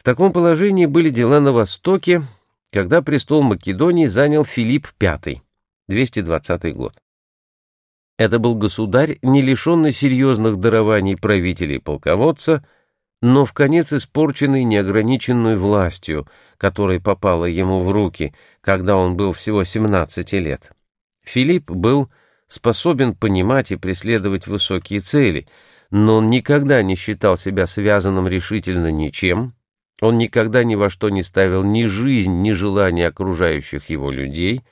В таком положении были дела на Востоке, когда престол Македонии занял Филипп V, 220 год. Это был государь, не лишенный серьезных дарований правителей и полководца, но в конец испорченный неограниченной властью, которая попала ему в руки, когда он был всего 17 лет. Филипп был способен понимать и преследовать высокие цели, но он никогда не считал себя связанным решительно ничем, он никогда ни во что не ставил ни жизнь, ни желания окружающих его людей.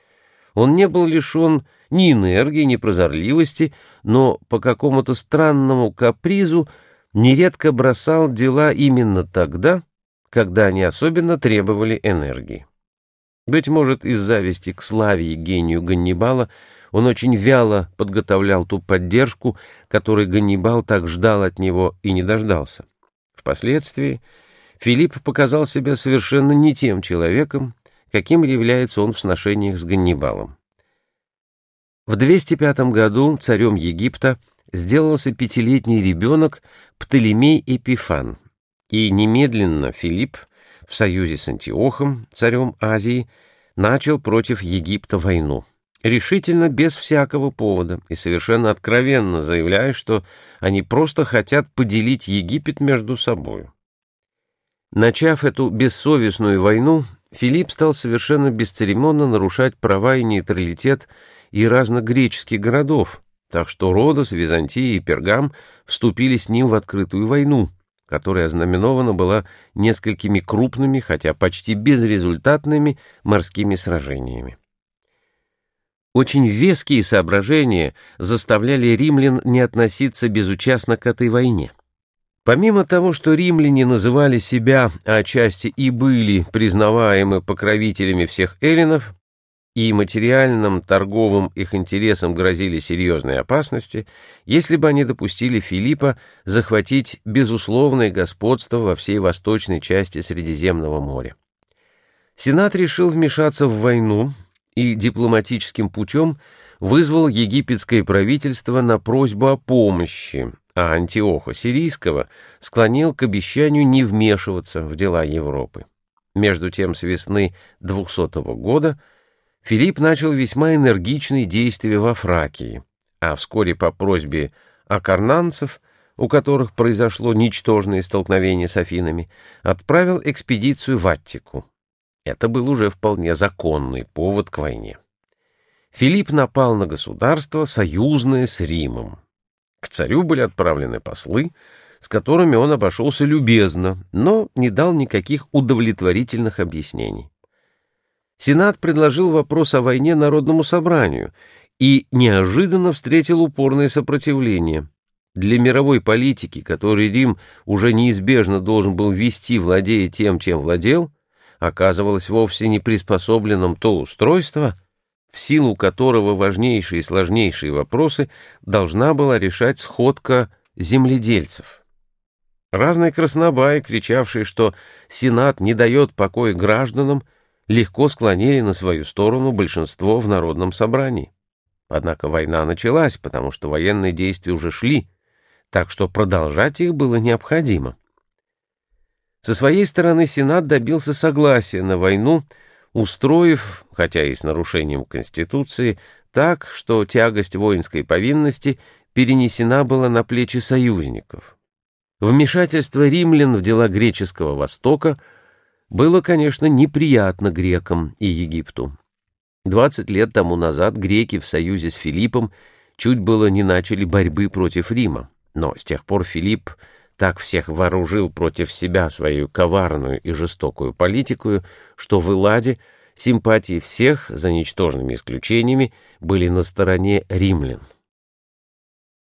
Он не был лишен ни энергии, ни прозорливости, но по какому-то странному капризу нередко бросал дела именно тогда, когда они особенно требовали энергии. Быть может, из зависти к славе и гению Ганнибала он очень вяло подготовлял ту поддержку, которой Ганнибал так ждал от него и не дождался. Впоследствии Филипп показал себя совершенно не тем человеком, каким является он в сношениях с Ганнибалом. В 205 году царем Египта сделался пятилетний ребенок Птолемей Эпифан, и немедленно Филипп в союзе с Антиохом, царем Азии, начал против Египта войну, решительно без всякого повода и совершенно откровенно заявляя, что они просто хотят поделить Египет между собою. Начав эту бессовестную войну, Филипп стал совершенно бесцеремонно нарушать права и нейтралитет и разных греческих городов, так что Родос, Византия и Пергам вступили с ним в открытую войну, которая ознаменована была несколькими крупными, хотя почти безрезультатными морскими сражениями. Очень веские соображения заставляли римлян не относиться безучастно к этой войне. Помимо того, что римляне называли себя, а отчасти и были признаваемы покровителями всех эллинов, и материальным торговым их интересам грозили серьезные опасности, если бы они допустили Филиппа захватить безусловное господство во всей восточной части Средиземного моря. Сенат решил вмешаться в войну и дипломатическим путем вызвал египетское правительство на просьбу о помощи, а Антиоха Сирийского склонил к обещанию не вмешиваться в дела Европы. Между тем, с весны 200 года Филипп начал весьма энергичные действия во Фракии, а вскоре по просьбе акарнанцев, у которых произошло ничтожное столкновение с Афинами, отправил экспедицию в Аттику. Это был уже вполне законный повод к войне. Филипп напал на государство, союзное с Римом. Царю были отправлены послы, с которыми он обошелся любезно, но не дал никаких удовлетворительных объяснений. Сенат предложил вопрос о войне Народному собранию и неожиданно встретил упорное сопротивление. Для мировой политики, которой Рим уже неизбежно должен был вести, владея тем, чем владел, оказывалось вовсе не приспособленным то устройство, в силу которого важнейшие и сложнейшие вопросы должна была решать сходка земледельцев. Разные краснобаи, кричавшие, что Сенат не дает покоя гражданам, легко склонили на свою сторону большинство в Народном собрании. Однако война началась, потому что военные действия уже шли, так что продолжать их было необходимо. Со своей стороны Сенат добился согласия на войну, устроив, хотя и с нарушением Конституции, так, что тягость воинской повинности перенесена была на плечи союзников. Вмешательство римлян в дела греческого Востока было, конечно, неприятно грекам и Египту. Двадцать лет тому назад греки в союзе с Филиппом чуть было не начали борьбы против Рима, но с тех пор Филипп так всех вооружил против себя свою коварную и жестокую политику, что в Элладе симпатии всех, за ничтожными исключениями, были на стороне римлян.